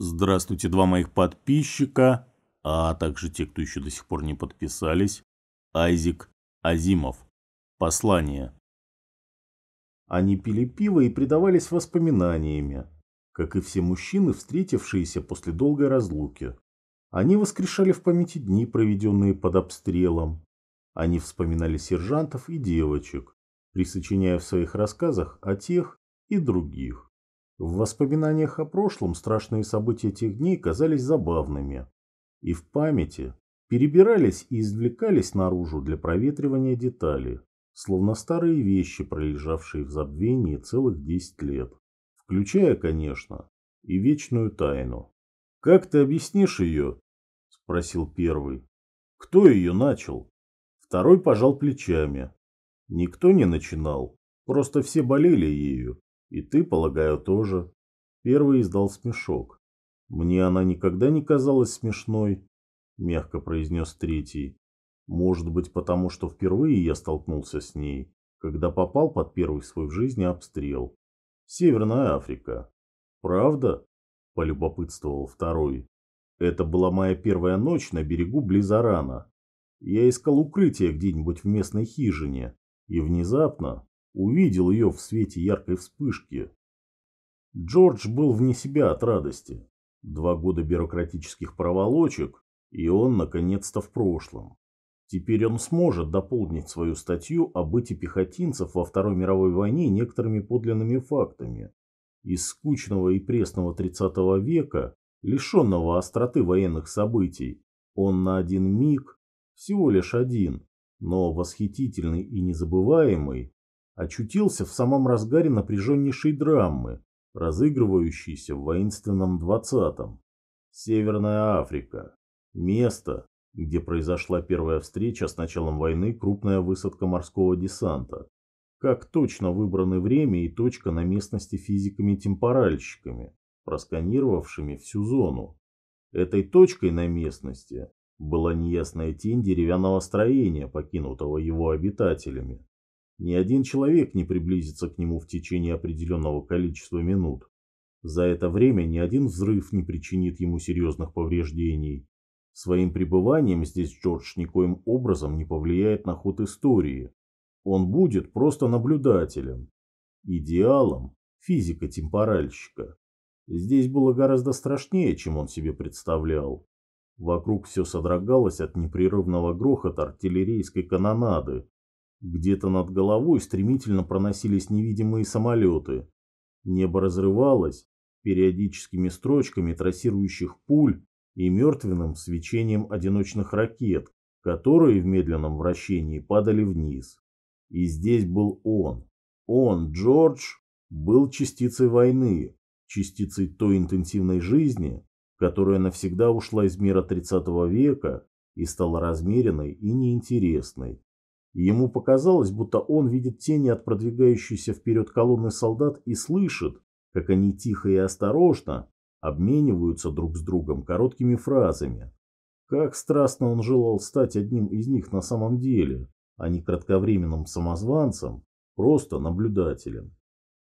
Здравствуйте, два моих подписчика, а также те, кто еще до сих пор не подписались. Айзик Азимов. Послание. Они пили пиво и предавались воспоминаниями, как и все мужчины, встретившиеся после долгой разлуки. Они воскрешали в памяти дни, проведенные под обстрелом. Они вспоминали сержантов и девочек, присочиняя в своих рассказах о тех и других. В воспоминаниях о прошлом страшные события тех дней казались забавными. И в памяти перебирались и извлекались наружу для проветривания детали, словно старые вещи, пролежавшие в забвении целых десять лет. Включая, конечно, и вечную тайну. «Как ты объяснишь ее?» – спросил первый. «Кто ее начал?» Второй пожал плечами. Никто не начинал, просто все болели ею. И ты, полагаю, тоже. Первый издал смешок. Мне она никогда не казалась смешной, мягко произнес третий. Может быть, потому что впервые я столкнулся с ней, когда попал под первый свой в жизни обстрел. Северная Африка. Правда? Полюбопытствовал второй. Это была моя первая ночь на берегу Близарана. Я искал укрытие где-нибудь в местной хижине, и внезапно увидел ее в свете яркой вспышки. Джордж был вне себя от радости. Два года бюрократических проволочек, и он наконец-то в прошлом. Теперь он сможет дополнить свою статью о быте пехотинцев во Второй мировой войне некоторыми подлинными фактами. Из скучного и пресного 30 века, лишенного остроты военных событий, он на один миг, всего лишь один, но восхитительный и незабываемый, очутился в самом разгаре напряженнейшей драмы, разыгрывающейся в воинственном двадцатом. Северная Африка. Место, где произошла первая встреча с началом войны крупная высадка морского десанта. Как точно выбраны время и точка на местности физиками-темпоральщиками, просканировавшими всю зону. Этой точкой на местности была неясная тень деревянного строения, покинутого его обитателями. Ни один человек не приблизится к нему в течение определенного количества минут. За это время ни один взрыв не причинит ему серьезных повреждений. Своим пребыванием здесь Джордж никоим образом не повлияет на ход истории. Он будет просто наблюдателем, идеалом физика-темпоральщика. Здесь было гораздо страшнее, чем он себе представлял. Вокруг все содрогалось от непрерывного грохота артиллерийской канонады, где-то над головой стремительно проносились невидимые самолеты. Небо разрывалось периодическими строчками трассирующих пуль и мертвенным свечением одиночных ракет, которые в медленном вращении падали вниз. И здесь был он. Он, Джордж, был частицей войны, частицей той интенсивной жизни, которая навсегда ушла из мира 30 века и стала размеренной и неинтересной. Ему показалось, будто он видит тени от продвигающейся вперед колонны солдат и слышит, как они тихо и осторожно обмениваются друг с другом короткими фразами. Как страстно он желал стать одним из них на самом деле, а не кратковременным самозванцем, просто наблюдателем.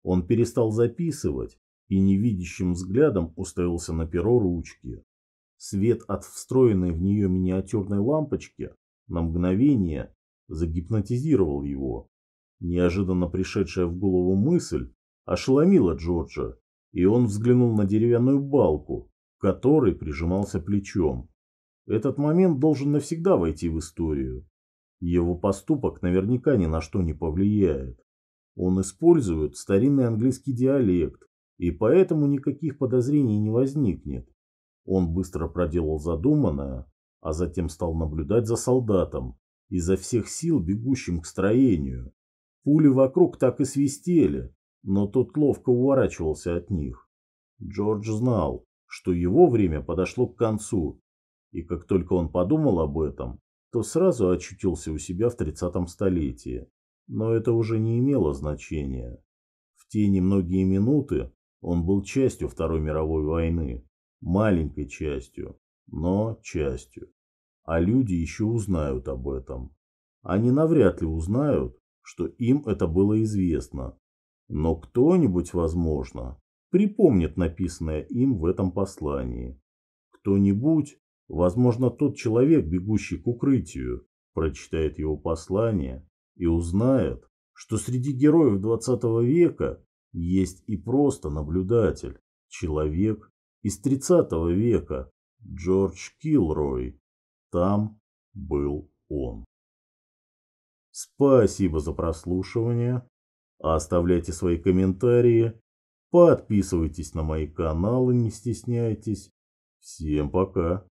Он перестал записывать и невидящим взглядом уставился на перо ручки. Свет от встроенной в нее миниатюрной лампочки на мгновение загипнотизировал его. Неожиданно пришедшая в голову мысль ошеломила Джорджа, и он взглянул на деревянную балку, которой прижимался плечом. Этот момент должен навсегда войти в историю. Его поступок наверняка ни на что не повлияет. Он использует старинный английский диалект, и поэтому никаких подозрений не возникнет. Он быстро проделал задуманное, а затем стал наблюдать за солдатом, изо всех сил бегущим к строению. Пули вокруг так и свистели, но тот ловко уворачивался от них. Джордж знал, что его время подошло к концу, и как только он подумал об этом, то сразу очутился у себя в тридцатом столетии. Но это уже не имело значения. В те немногие минуты он был частью Второй мировой войны, маленькой частью, но частью а люди еще узнают об этом. Они навряд ли узнают, что им это было известно. Но кто-нибудь, возможно, припомнит написанное им в этом послании. Кто-нибудь, возможно, тот человек, бегущий к укрытию, прочитает его послание и узнает, что среди героев 20 века есть и просто наблюдатель, человек из 30 века, Джордж Килрой. Там был он. Спасибо за прослушивание. Оставляйте свои комментарии. Подписывайтесь на мои каналы, не стесняйтесь. Всем пока.